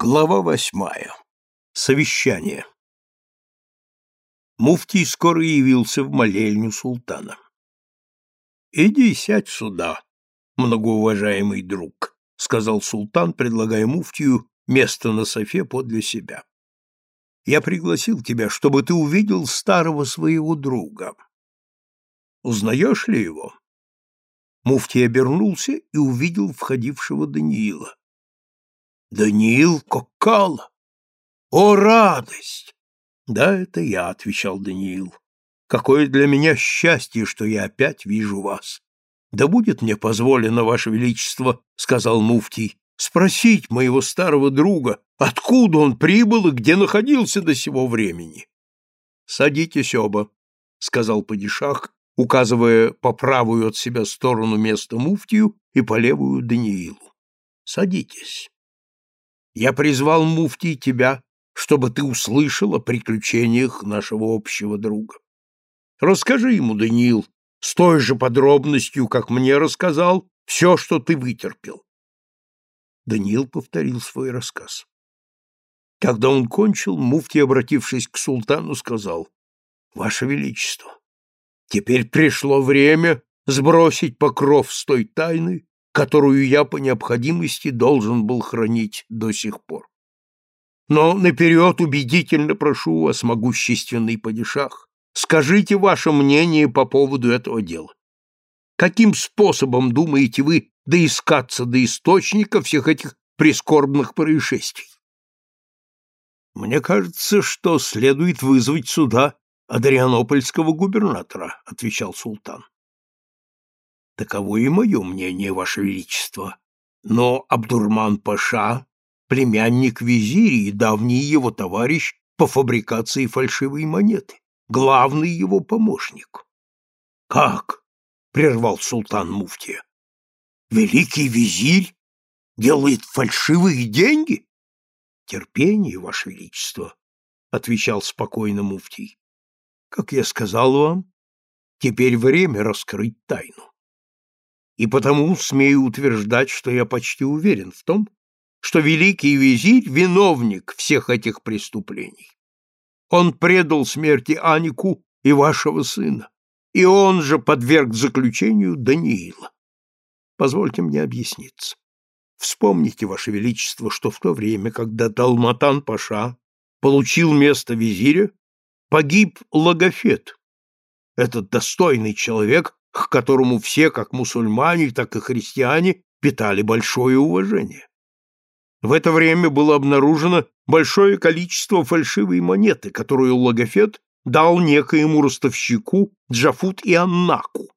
Глава восьмая. Совещание. Муфтий скоро явился в молельню султана. «Иди сядь сюда, многоуважаемый друг», — сказал султан, предлагая муфтию место на софе подле себя. «Я пригласил тебя, чтобы ты увидел старого своего друга. Узнаешь ли его?» Муфтий обернулся и увидел входившего Даниила. Даниил Коккала. О, радость! Да, это я, отвечал Даниил. Какое для меня счастье, что я опять вижу вас. Да будет мне позволено, ваше величество, сказал муфтий, спросить моего старого друга, откуда он прибыл и где находился до сего времени. Садитесь оба, сказал падишах, указывая по правую от себя сторону места муфтию и по левую Даниилу. Садитесь. Я призвал муфтий тебя, чтобы ты услышал о приключениях нашего общего друга. Расскажи ему, Даниил, с той же подробностью, как мне рассказал, все, что ты вытерпел. Даниил повторил свой рассказ. Когда он кончил, муфтий, обратившись к султану, сказал, «Ваше Величество, теперь пришло время сбросить покров с той тайны, которую я по необходимости должен был хранить до сих пор. Но наперед убедительно прошу вас, могущественный падишах, скажите ваше мнение по поводу этого дела. Каким способом думаете вы доискаться до источника всех этих прискорбных происшествий? Мне кажется, что следует вызвать сюда Адрианопольского губернатора, отвечал султан. Таково и мое мнение, Ваше Величество. Но Абдурман-паша — племянник визири и давний его товарищ по фабрикации фальшивой монеты, главный его помощник. — Как? — прервал султан Муфтия. — Великий визирь делает фальшивые деньги? — Терпение, Ваше Величество, — отвечал спокойно Муфтий. — Как я сказал вам, теперь время раскрыть тайну и потому смею утверждать, что я почти уверен в том, что великий визирь — виновник всех этих преступлений. Он предал смерти Анику и вашего сына, и он же подверг заключению Даниила. Позвольте мне объясниться. Вспомните, Ваше Величество, что в то время, когда Далматан-паша получил место визиря, погиб Логофет. Этот достойный человек к которому все, как мусульмане, так и христиане, питали большое уважение. В это время было обнаружено большое количество фальшивой монеты, которую Логофет дал некоему ростовщику Джафут и Аннаку.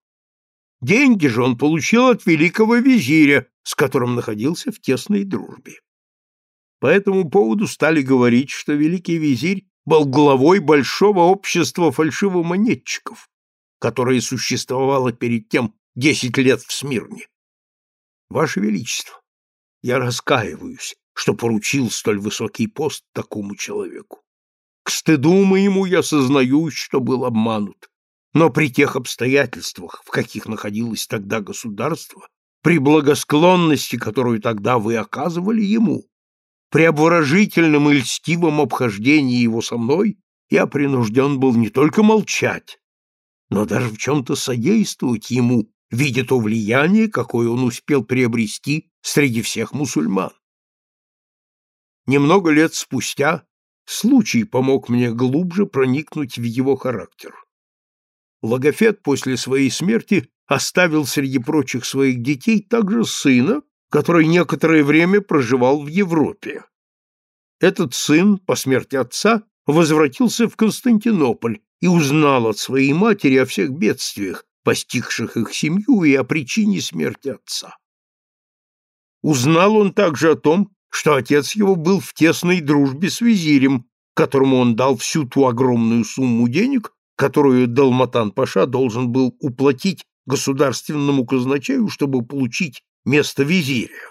Деньги же он получил от великого визиря, с которым находился в тесной дружбе. По этому поводу стали говорить, что великий визирь был главой большого общества фальшивомонетчиков, которое существовало перед тем десять лет в Смирне. Ваше Величество, я раскаиваюсь, что поручил столь высокий пост такому человеку. К стыду моему я сознаюсь, что был обманут, но при тех обстоятельствах, в каких находилось тогда государство, при благосклонности, которую тогда вы оказывали ему, при обворожительном и льстивом обхождении его со мной, я принужден был не только молчать, но даже в чем-то содействовать ему, видя то влияние, какое он успел приобрести среди всех мусульман. Немного лет спустя случай помог мне глубже проникнуть в его характер. Логофет после своей смерти оставил среди прочих своих детей также сына, который некоторое время проживал в Европе. Этот сын, по смерти отца, возвратился в Константинополь и узнал от своей матери о всех бедствиях, постигших их семью и о причине смерти отца. Узнал он также о том, что отец его был в тесной дружбе с визирем, которому он дал всю ту огромную сумму денег, которую Далматан-паша должен был уплатить государственному казначею, чтобы получить место визиря.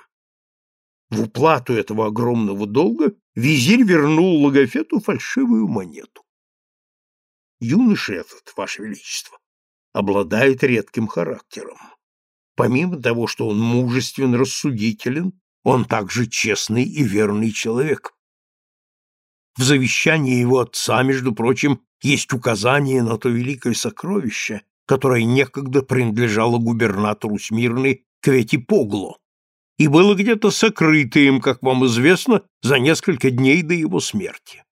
В уплату этого огромного долга визирь вернул Логофету фальшивую монету. Юноша этот, Ваше Величество, обладает редким характером. Помимо того, что он мужествен, рассудителен, он также честный и верный человек. В завещании его отца, между прочим, есть указание на то великое сокровище, которое некогда принадлежало губернатору Смирны Кветипогло и было где-то сокрыто им, как вам известно, за несколько дней до его смерти.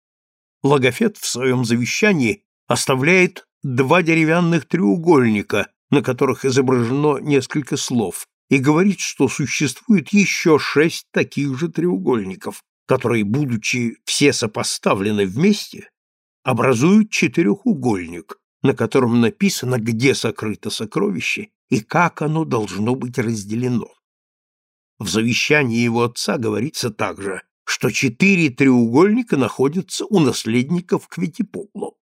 Логофет в своем завещании оставляет два деревянных треугольника, на которых изображено несколько слов, и говорит, что существует еще шесть таких же треугольников, которые, будучи все сопоставлены вместе, образуют четырехугольник, на котором написано, где сокрыто сокровище и как оно должно быть разделено. В завещании его отца говорится также, что четыре треугольника находятся у наследников Кветипогло.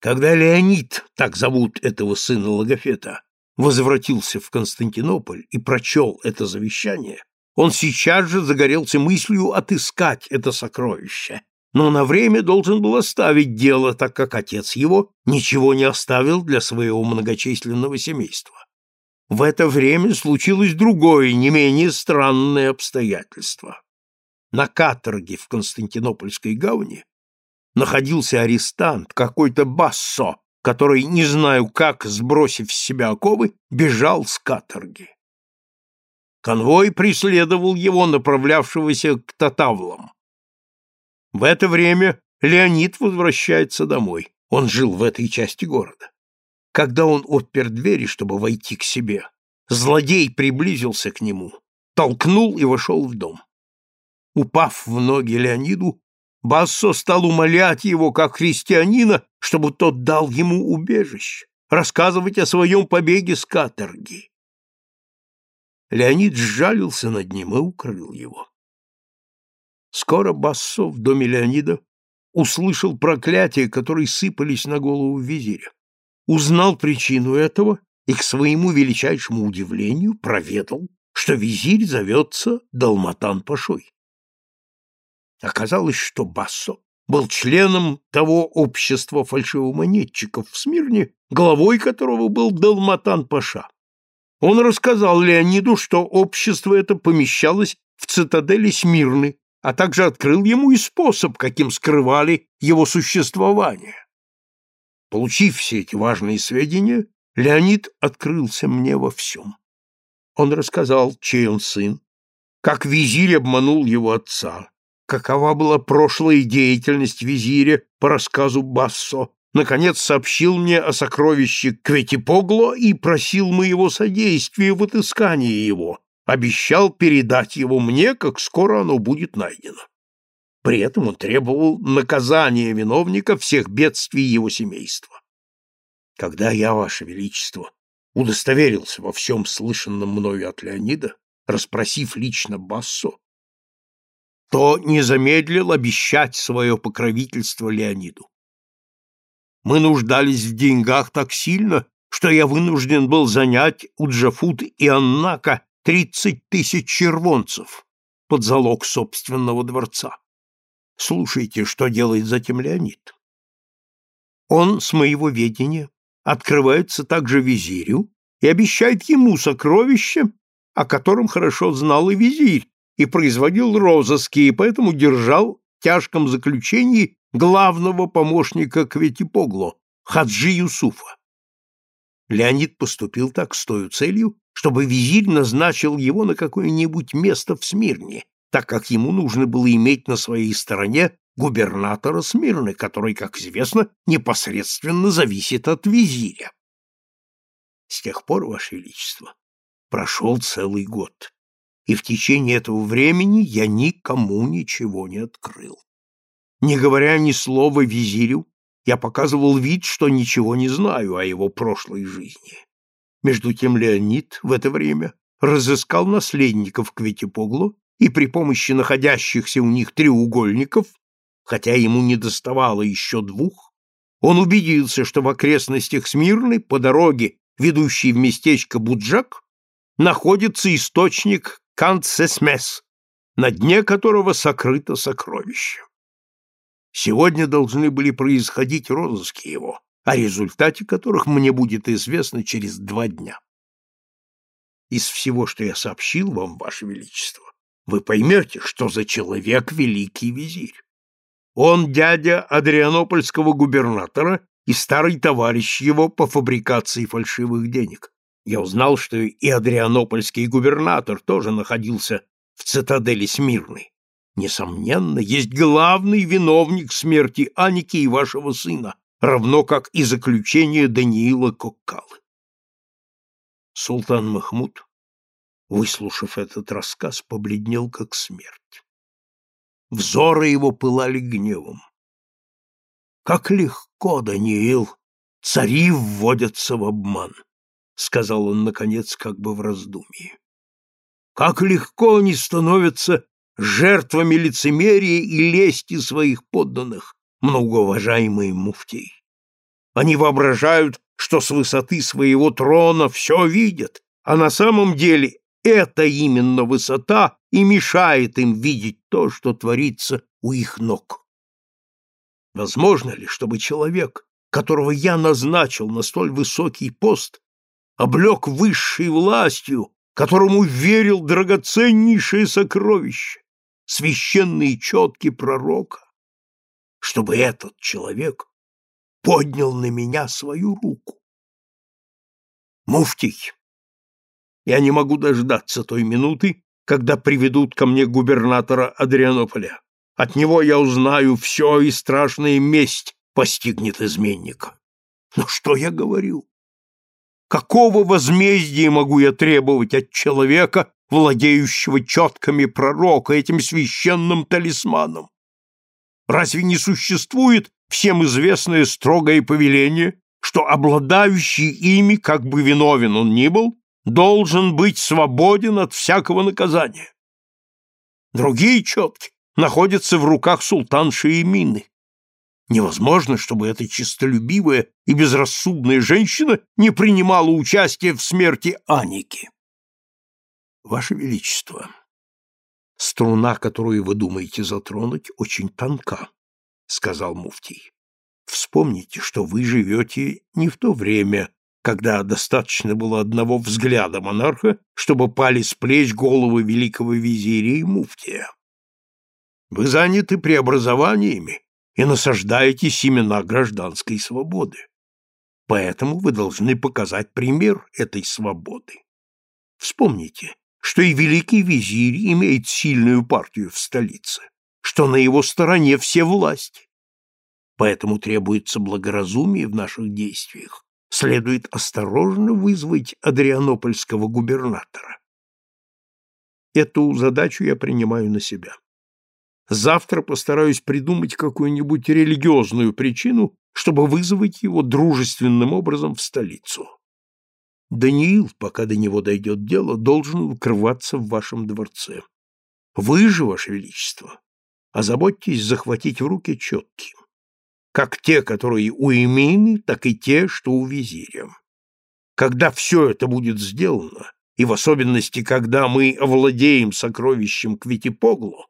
Когда Леонид, так зовут этого сына Логофета, возвратился в Константинополь и прочел это завещание, он сейчас же загорелся мыслью отыскать это сокровище, но на время должен был оставить дело, так как отец его ничего не оставил для своего многочисленного семейства. В это время случилось другое, не менее странное обстоятельство. На каторге в Константинопольской гавани находился арестант, какой-то Бассо, который, не знаю как, сбросив с себя оковы, бежал с каторги. Конвой преследовал его, направлявшегося к Татавлам. В это время Леонид возвращается домой. Он жил в этой части города. Когда он отпер двери, чтобы войти к себе, злодей приблизился к нему, толкнул и вошел в дом. Упав в ноги Леониду, Бассо стал умолять его, как христианина, чтобы тот дал ему убежище, рассказывать о своем побеге с каторги. Леонид сжалился над ним и укрыл его. Скоро Бассо в доме Леонида услышал проклятия, которые сыпались на голову визиря. Узнал причину этого и, к своему величайшему удивлению, проведал, что визирь зовется Далматан-Пашой. Оказалось, что Бассо был членом того общества фальшивомонетчиков в Смирне, главой которого был Далматан-Паша. Он рассказал Леониду, что общество это помещалось в цитадели Смирны, а также открыл ему и способ, каким скрывали его существование. Получив все эти важные сведения, Леонид открылся мне во всем. Он рассказал, чей он сын, как визирь обманул его отца, какова была прошлая деятельность визиря по рассказу Бассо, наконец сообщил мне о сокровище Кветипогло и просил моего содействия в отыскании его, обещал передать его мне, как скоро оно будет найдено. При этом он требовал наказания виновника всех бедствий его семейства. Когда я, Ваше Величество, удостоверился во всем слышанном мною от Леонида, расспросив лично Бассо, то не замедлил обещать свое покровительство Леониду. Мы нуждались в деньгах так сильно, что я вынужден был занять у Джафут и Аннака тридцать тысяч червонцев под залог собственного дворца. Слушайте, что делает затем Леонид. Он, с моего ведения, открывается также визирю и обещает ему сокровище, о котором хорошо знал и визирь, и производил розыски, и поэтому держал в тяжком заключении главного помощника Кветипогло, Хаджи Юсуфа. Леонид поступил так с той целью, чтобы визирь назначил его на какое-нибудь место в Смирне, так как ему нужно было иметь на своей стороне губернатора Смирны, который, как известно, непосредственно зависит от визиря. С тех пор, Ваше Величество, прошел целый год, и в течение этого времени я никому ничего не открыл. Не говоря ни слова визирю, я показывал вид, что ничего не знаю о его прошлой жизни. Между тем Леонид в это время разыскал наследников Кветипоглу и при помощи находящихся у них треугольников, хотя ему не доставало еще двух, он убедился, что в окрестностях Смирны по дороге, ведущей в местечко Буджак, находится источник Канцесмес, на дне которого сокрыто сокровище. Сегодня должны были происходить розыски его, о результате которых мне будет известно через два дня. из всего, что я сообщил вам, Ваше Величество, вы поймете, что за человек великий визирь. Он дядя Адрианопольского губернатора и старый товарищ его по фабрикации фальшивых денег. Я узнал, что и Адрианопольский губернатор тоже находился в цитадели Смирной. Несомненно, есть главный виновник смерти Аники и вашего сына, равно как и заключение Даниила Коккалы. Султан Махмуд, выслушав этот рассказ, побледнел как смерть. Взоры его пылали гневом. Как легко, Даниил, цари вводятся в обман, сказал он наконец, как бы в раздумье. Как легко они становятся жертвами лицемерия и лести своих подданных, многоуважаемые муфтий. Они воображают, что с высоты своего трона все видят, а на самом деле это именно высота и мешает им видеть то, что творится у их ног. Возможно ли, чтобы человек, которого я назначил на столь высокий пост, облег высшей властью, которому верил драгоценнейшее сокровище, священные четки пророка, чтобы этот человек поднял на меня свою руку. Муфтий, я не могу дождаться той минуты, когда приведут ко мне губернатора Адрианополя. От него я узнаю все, и страшная месть постигнет изменника. Но что я говорю? Какого возмездия могу я требовать от человека, владеющего четками пророка, этим священным талисманом? Разве не существует всем известное строгое повеление, что обладающий ими, как бы виновен он ни был, должен быть свободен от всякого наказания? Другие четки находятся в руках султанши Эмины. Невозможно, чтобы эта честолюбивая и безрассудная женщина не принимала участия в смерти Аники. Ваше Величество, струна, которую вы думаете затронуть, очень тонка, сказал муфтий. Вспомните, что вы живете не в то время, когда достаточно было одного взгляда монарха, чтобы пали с плеч головы великого визиря и муфтия. Вы заняты преобразованиями и насаждаете семена гражданской свободы. Поэтому вы должны показать пример этой свободы. Вспомните, что и великий визирь имеет сильную партию в столице, что на его стороне все власти. Поэтому требуется благоразумие в наших действиях. Следует осторожно вызвать адрианопольского губернатора. Эту задачу я принимаю на себя. Завтра постараюсь придумать какую-нибудь религиозную причину, чтобы вызвать его дружественным образом в столицу. Даниил, пока до него дойдет дело, должен укрываться в вашем дворце. Вы же, ваше величество, озаботьтесь захватить в руки четки, как те, которые у Эмины, так и те, что у визиря. Когда все это будет сделано, и в особенности, когда мы овладеем сокровищем Квитипоглу,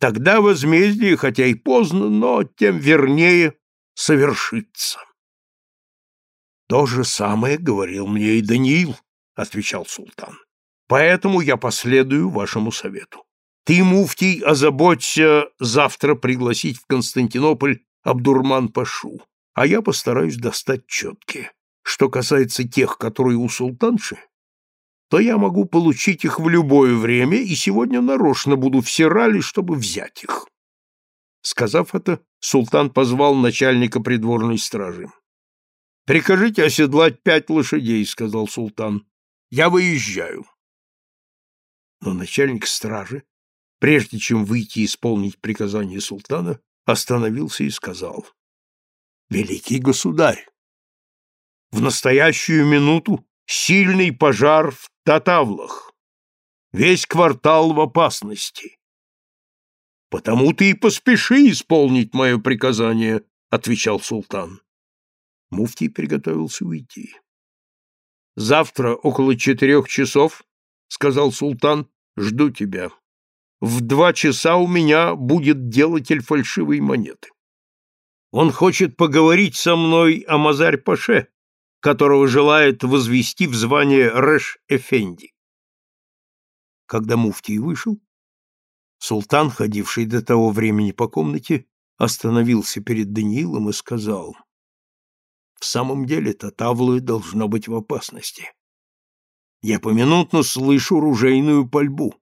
тогда возмездие, хотя и поздно, но тем вернее совершится. То же самое говорил мне и Даниил, отвечал султан. Поэтому я последую вашему совету. Ты, муфтий, озаботься завтра пригласить в Константинополь Абдурман-пашу, а я постараюсь достать четкие. Что касается тех, которые у султанши, то я могу получить их в любое время и сегодня нарочно буду в Сирале, чтобы взять их. Сказав это, султан позвал начальника придворной стражи. Прикажите оседлать пять лошадей, сказал султан. Я выезжаю. Но начальник стражи, прежде чем выйти исполнить приказание султана, остановился и сказал: "Великий государь, в настоящую минуту сильный пожар в Татавлах. Весь квартал в опасности. Потому ты и поспеши исполнить мое приказание, отвечал султан. Муфтий приготовился уйти. «Завтра около четырех часов, — сказал султан, — жду тебя. В два часа у меня будет делатель фальшивой монеты. Он хочет поговорить со мной о Мазарь-Паше, которого желает возвести в звание Рэш-Эфенди. Когда муфтий вышел, султан, ходивший до того времени по комнате, остановился перед Даниилом и сказал, «В самом деле Татавлы должно быть в опасности. Я поминутно слышу ружейную пальбу.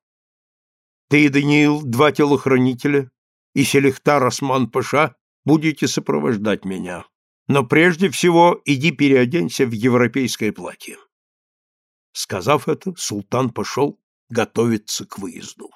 Ты, Даниил, два телохранителя и Селихтар Осман-Паша будете сопровождать меня. Но прежде всего иди переоденься в европейское платье. Сказав это, султан пошел готовиться к выезду.